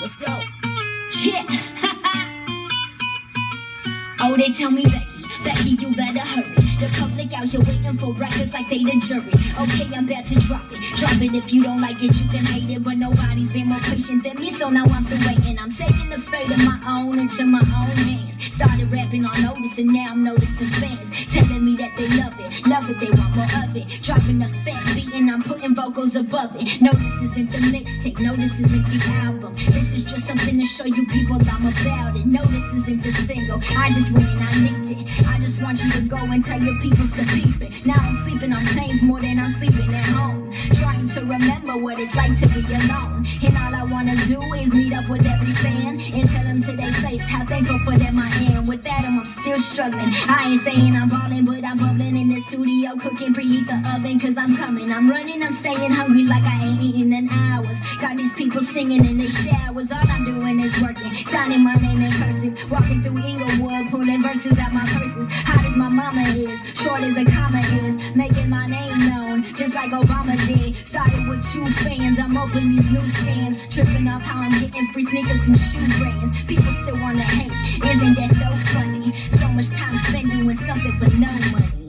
Let's go. Yeah. oh, they tell me Becky, Becky, you better hurry. The public out here waiting for records like they the jury. Okay, I'm about to drop it. Drop it if you don't like it, you can hate it. But nobody's been more patient than me, so now I'm through waiting. I'm taking the fate of my own into my own hands. Started rapping on notice, and now I'm noticing fans telling me that they love it, love it, they want more of it. Dropping the fat beat, and I'm putting vocals above it. No, this isn't the mixtape, no, this isn't the album. This is just something to show you people I'm about it. No, this isn't the single. I just went and I nicked it. I just want you to go and tell your peoples to peep it. Now I'm sleeping on planes more than I'm sleeping at home. Trying to remember what it's like to be alone. And all I wanna do is meet up with every fan and tell them to their face how thankful for them I am. With that, I'm still struggling. I ain't saying I'm balling, but the cooking, preheat the oven, cause I'm coming. I'm running, I'm staying hungry like I ain't eating in hours. Got these people singing in their showers, all I'm doing is working. Signing my name in cursive, walking through Inglewood, pulling verses out my purses. Hot as my mama is, short as a comma is, making my name known, just like Obama did. Started with two fans, I'm opening these newsstands, tripping off how I'm getting free sneakers from shoe brands. People still wanna hate, isn't that so funny? So much time spent doing something for no money.